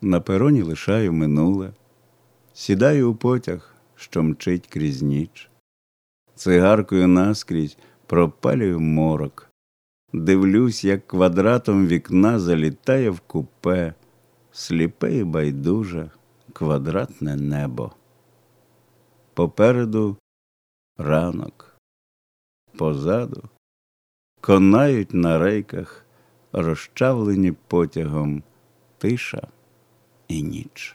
На пероні лишаю минуле, сідаю у потяг, що мчить крізь ніч, цигаркою наскрізь пропалюю морок, дивлюсь, як квадратом вікна залітає в купе, сліпе і байдуже квадратне небо. Попереду ранок, позаду конають на рейках, розчавлені потягом тиша i nicz.